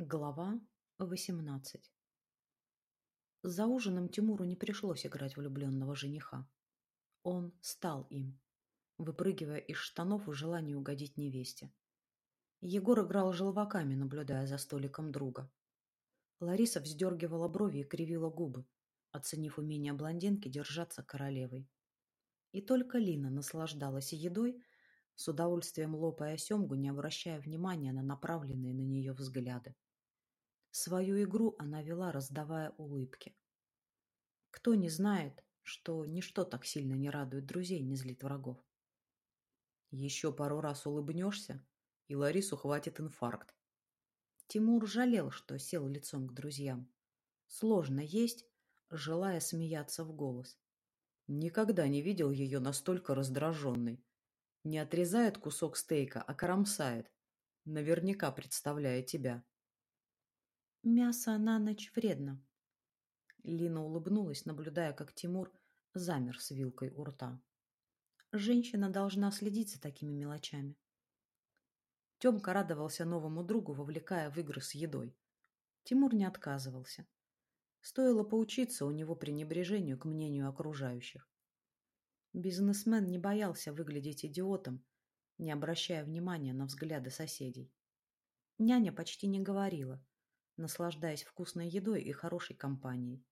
Глава 18 За ужином Тимуру не пришлось играть влюбленного жениха. Он стал им, выпрыгивая из штанов в желании угодить невесте. Егор играл желваками, наблюдая за столиком друга. Лариса вздергивала брови и кривила губы, оценив умение блондинки держаться королевой. И только Лина наслаждалась едой, с удовольствием лопая семгу, не обращая внимания на направленные на нее взгляды. Свою игру она вела, раздавая улыбки. Кто не знает, что ничто так сильно не радует друзей, не злит врагов. Еще пару раз улыбнешься, и Ларису хватит инфаркт. Тимур жалел, что сел лицом к друзьям. Сложно есть, желая смеяться в голос. Никогда не видел ее настолько раздраженной. Не отрезает кусок стейка, а кромсает, наверняка представляя тебя. Мясо на ночь вредно. Лина улыбнулась, наблюдая, как Тимур замер с вилкой у рта. Женщина должна следить за такими мелочами. Тёмка радовался новому другу, вовлекая в игры с едой. Тимур не отказывался. Стоило поучиться у него пренебрежению к мнению окружающих. Бизнесмен не боялся выглядеть идиотом, не обращая внимания на взгляды соседей. Няня почти не говорила, наслаждаясь вкусной едой и хорошей компанией.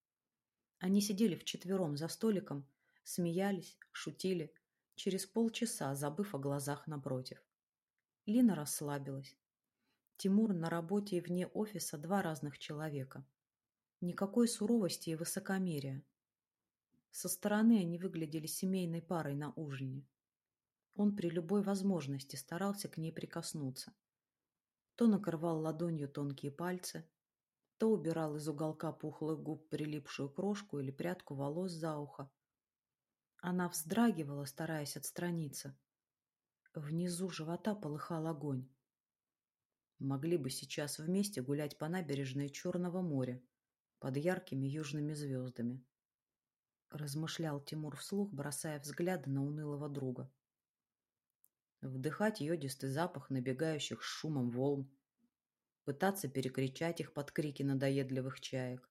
Они сидели вчетвером за столиком, смеялись, шутили, через полчаса забыв о глазах напротив. Лина расслабилась. Тимур на работе и вне офиса два разных человека. Никакой суровости и высокомерия. Со стороны они выглядели семейной парой на ужине. Он при любой возможности старался к ней прикоснуться. То накрывал ладонью тонкие пальцы, то убирал из уголка пухлых губ прилипшую крошку или прядку волос за ухо. Она вздрагивала, стараясь отстраниться. Внизу живота полыхал огонь. Могли бы сейчас вместе гулять по набережной Черного моря под яркими южными звездами. Размышлял Тимур вслух, бросая взгляды на унылого друга. Вдыхать йодистый запах набегающих с шумом волн, пытаться перекричать их под крики надоедливых чаек.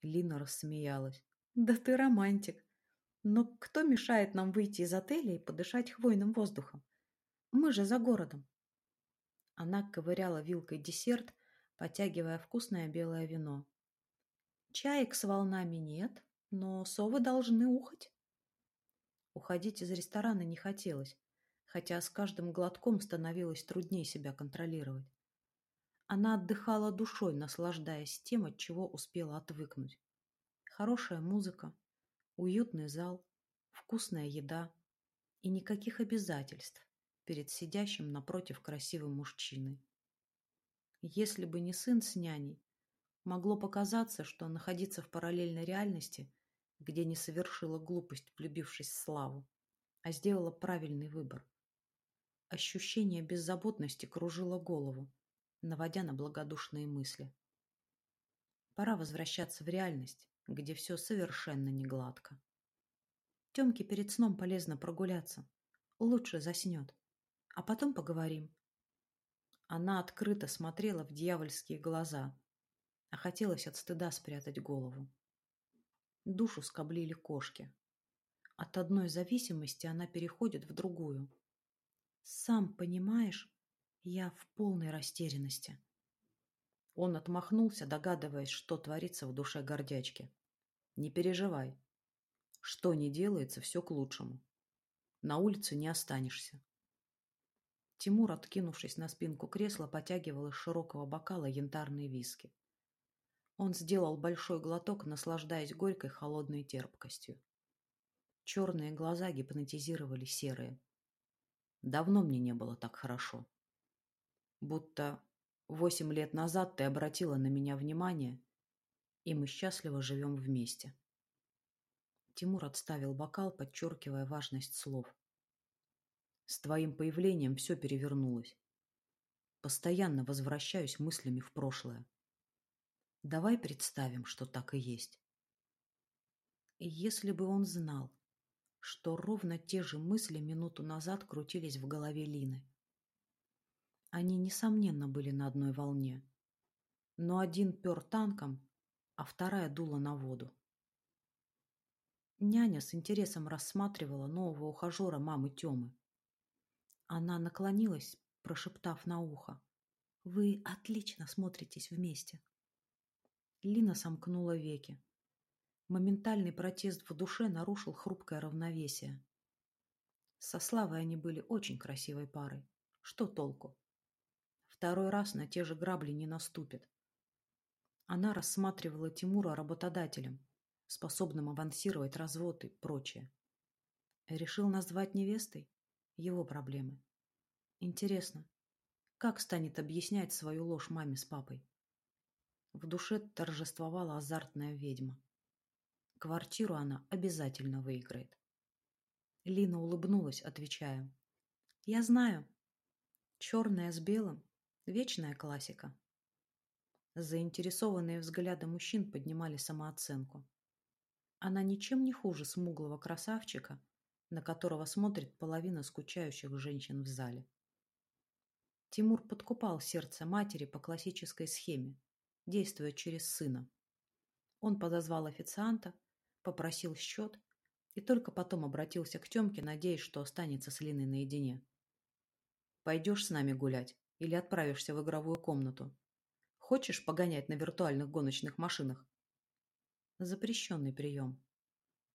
Лина рассмеялась. «Да ты романтик! Но кто мешает нам выйти из отеля и подышать хвойным воздухом? Мы же за городом!» Она ковыряла вилкой десерт, потягивая вкусное белое вино. «Чаек с волнами нет, но совы должны ухать». Уходить из ресторана не хотелось, хотя с каждым глотком становилось труднее себя контролировать. Она отдыхала душой, наслаждаясь тем, от чего успела отвыкнуть. Хорошая музыка, уютный зал, вкусная еда и никаких обязательств перед сидящим напротив красивым мужчиной. Если бы не сын с няней, могло показаться, что находиться в параллельной реальности, где не совершила глупость, влюбившись в славу, а сделала правильный выбор. Ощущение беззаботности кружило голову, наводя на благодушные мысли. Пора возвращаться в реальность, где все совершенно не гладко. Темке перед сном полезно прогуляться. Лучше заснет. А потом поговорим. Она открыто смотрела в дьявольские глаза, а хотелось от стыда спрятать голову. Душу скоблили кошки. От одной зависимости она переходит в другую. Сам понимаешь, я в полной растерянности. Он отмахнулся, догадываясь, что творится в душе гордячки. Не переживай. Что не делается, все к лучшему. На улице не останешься. Тимур, откинувшись на спинку кресла, потягивал из широкого бокала янтарные виски. Он сделал большой глоток, наслаждаясь горькой холодной терпкостью. Черные глаза гипнотизировали серые. Давно мне не было так хорошо будто восемь лет назад ты обратила на меня внимание, и мы счастливо живем вместе. Тимур отставил бокал, подчеркивая важность слов. С твоим появлением все перевернулось. Постоянно возвращаюсь мыслями в прошлое. Давай представим, что так и есть. Если бы он знал, что ровно те же мысли минуту назад крутились в голове Лины. Они, несомненно, были на одной волне. но один пер танком, а вторая дула на воду. Няня с интересом рассматривала нового ухажера мамы Темы. Она наклонилась, прошептав на ухо. «Вы отлично смотритесь вместе». Лина сомкнула веки. Моментальный протест в душе нарушил хрупкое равновесие. Со Славой они были очень красивой парой. Что толку? Второй раз на те же грабли не наступит. Она рассматривала Тимура работодателем, способным авансировать развод и прочее. Решил назвать невестой? Его проблемы. Интересно, как станет объяснять свою ложь маме с папой? В душе торжествовала азартная ведьма. Квартиру она обязательно выиграет. Лина улыбнулась, отвечая. «Я знаю. Черное с белым — вечная классика». Заинтересованные взгляды мужчин поднимали самооценку. Она ничем не хуже смуглого красавчика, на которого смотрит половина скучающих женщин в зале. Тимур подкупал сердце матери по классической схеме, действуя через сына. Он подозвал официанта, попросил счет и только потом обратился к Темке, надеясь, что останется с Линой наедине. «Пойдешь с нами гулять или отправишься в игровую комнату? Хочешь погонять на виртуальных гоночных машинах?» Запрещенный прием.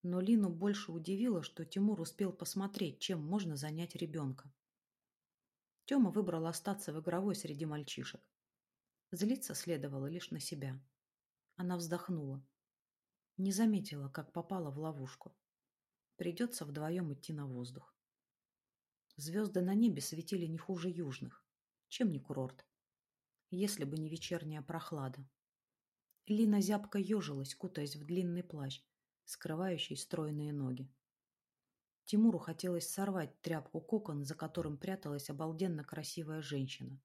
Но Лину больше удивило, что Тимур успел посмотреть, чем можно занять ребенка. Тёма выбрал остаться в игровой среди мальчишек. Злиться следовало лишь на себя. Она вздохнула. Не заметила, как попала в ловушку. Придется вдвоем идти на воздух. Звезды на небе светили не хуже южных. Чем не курорт? Если бы не вечерняя прохлада. Лина зябко ежилась, кутаясь в длинный плащ, скрывающий стройные ноги. Тимуру хотелось сорвать тряпку-кокон, за которым пряталась обалденно красивая женщина,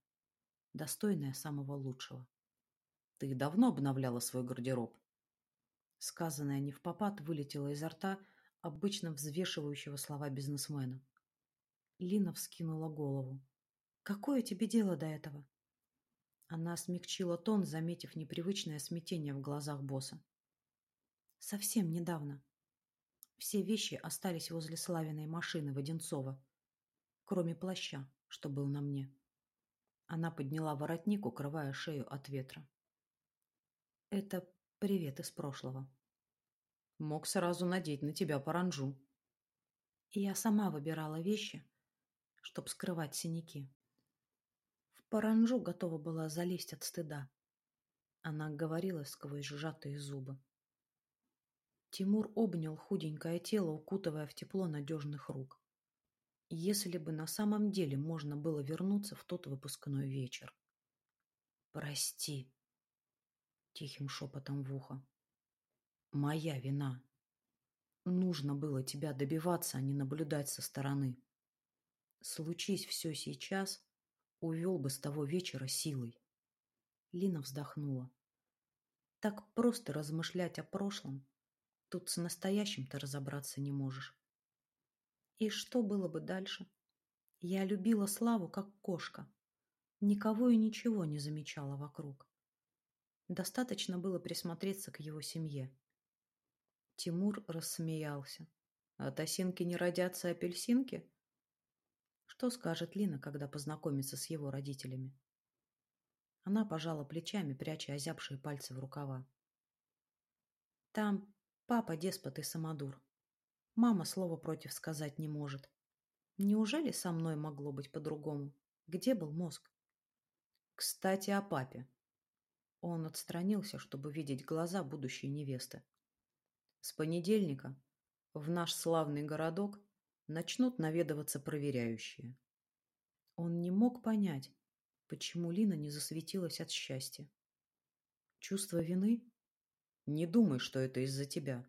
достойная самого лучшего. «Ты давно обновляла свой гардероб?» Сказанное не в попад вылетело изо рта обычно взвешивающего слова бизнесмена. Лина вскинула голову. «Какое тебе дело до этого?» Она смягчила тон, заметив непривычное смятение в глазах босса. «Совсем недавно. Все вещи остались возле Славиной машины Воденцова, кроме плаща, что был на мне». Она подняла воротник, укрывая шею от ветра. «Это привет из прошлого». Мог сразу надеть на тебя паранджу. Я сама выбирала вещи, чтоб скрывать синяки паранжу готова была залезть от стыда. Она говорила сквозь сжатые зубы. Тимур обнял худенькое тело, укутывая в тепло надежных рук. Если бы на самом деле можно было вернуться в тот выпускной вечер. «Прости», — тихим шепотом в ухо. «Моя вина. Нужно было тебя добиваться, а не наблюдать со стороны. Случись все сейчас, увел бы с того вечера силой. Лина вздохнула. Так просто размышлять о прошлом. Тут с настоящим-то разобраться не можешь. И что было бы дальше? Я любила Славу как кошка. Никого и ничего не замечала вокруг. Достаточно было присмотреться к его семье. Тимур рассмеялся. От осинки не родятся апельсинки? Что скажет Лина, когда познакомится с его родителями? Она пожала плечами, пряча озябшие пальцы в рукава. Там папа деспот и самодур. Мама слова против сказать не может. Неужели со мной могло быть по-другому? Где был мозг? Кстати, о папе. Он отстранился, чтобы видеть глаза будущей невесты. С понедельника в наш славный городок начнут наведываться проверяющие. Он не мог понять, почему Лина не засветилась от счастья. Чувство вины? Не думай, что это из-за тебя.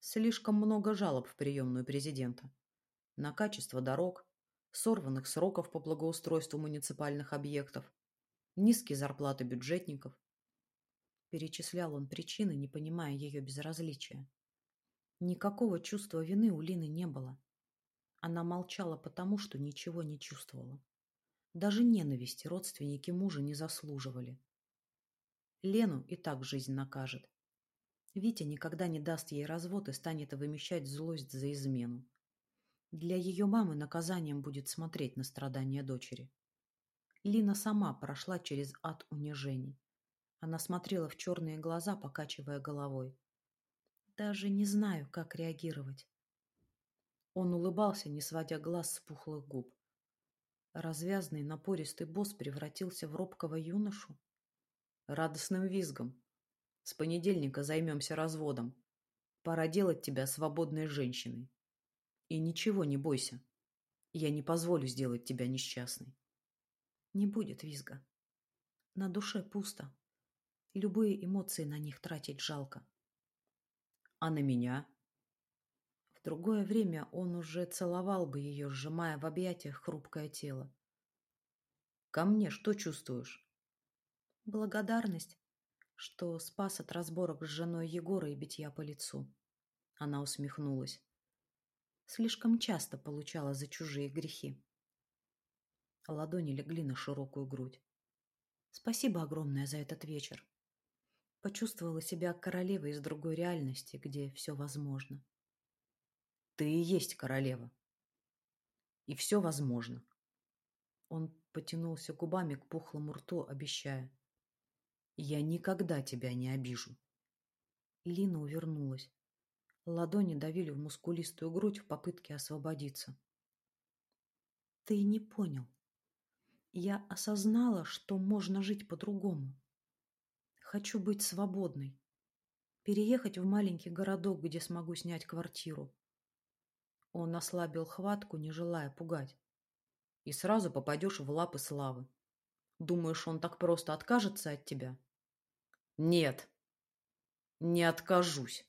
Слишком много жалоб в приемную президента. На качество дорог, сорванных сроков по благоустройству муниципальных объектов, низкие зарплаты бюджетников. Перечислял он причины, не понимая ее безразличия. Никакого чувства вины у Лины не было. Она молчала потому, что ничего не чувствовала. Даже ненависти родственники мужа не заслуживали. Лену и так жизнь накажет. Витя никогда не даст ей развод и станет вымещать злость за измену. Для ее мамы наказанием будет смотреть на страдания дочери. Лина сама прошла через ад унижений. Она смотрела в черные глаза, покачивая головой. Даже не знаю, как реагировать. Он улыбался, не сводя глаз с пухлых губ. Развязный, напористый босс превратился в робкого юношу. Радостным визгом. С понедельника займемся разводом. Пора делать тебя свободной женщиной. И ничего не бойся. Я не позволю сделать тебя несчастной. Не будет визга. На душе пусто. Любые эмоции на них тратить жалко. А на меня? Другое время он уже целовал бы ее, сжимая в объятиях хрупкое тело. Ко мне что чувствуешь? Благодарность, что спас от разборок с женой Егора и битья по лицу. Она усмехнулась. Слишком часто получала за чужие грехи. Ладони легли на широкую грудь. Спасибо огромное за этот вечер. Почувствовала себя королевой из другой реальности, где все возможно. Ты и есть королева. И все возможно. Он потянулся губами к пухлому рту, обещая. Я никогда тебя не обижу. Лина увернулась. Ладони давили в мускулистую грудь в попытке освободиться. Ты не понял. Я осознала, что можно жить по-другому. Хочу быть свободной. Переехать в маленький городок, где смогу снять квартиру. Он ослабил хватку, не желая пугать. И сразу попадешь в лапы славы. Думаешь, он так просто откажется от тебя? Нет, не откажусь.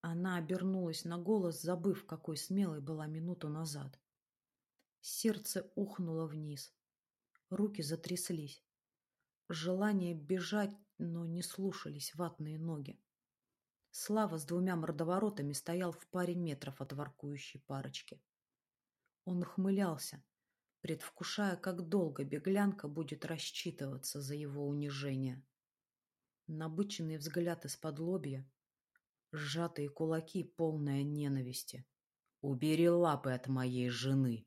Она обернулась на голос, забыв, какой смелой была минуту назад. Сердце ухнуло вниз. Руки затряслись. Желание бежать, но не слушались ватные ноги. Слава с двумя мордоворотами стоял в паре метров от воркующей парочки. Он ухмылялся, предвкушая, как долго беглянка будет рассчитываться за его унижение. Набыченный взгляд из-под лобья, сжатые кулаки, полная ненависти. «Убери лапы от моей жены!»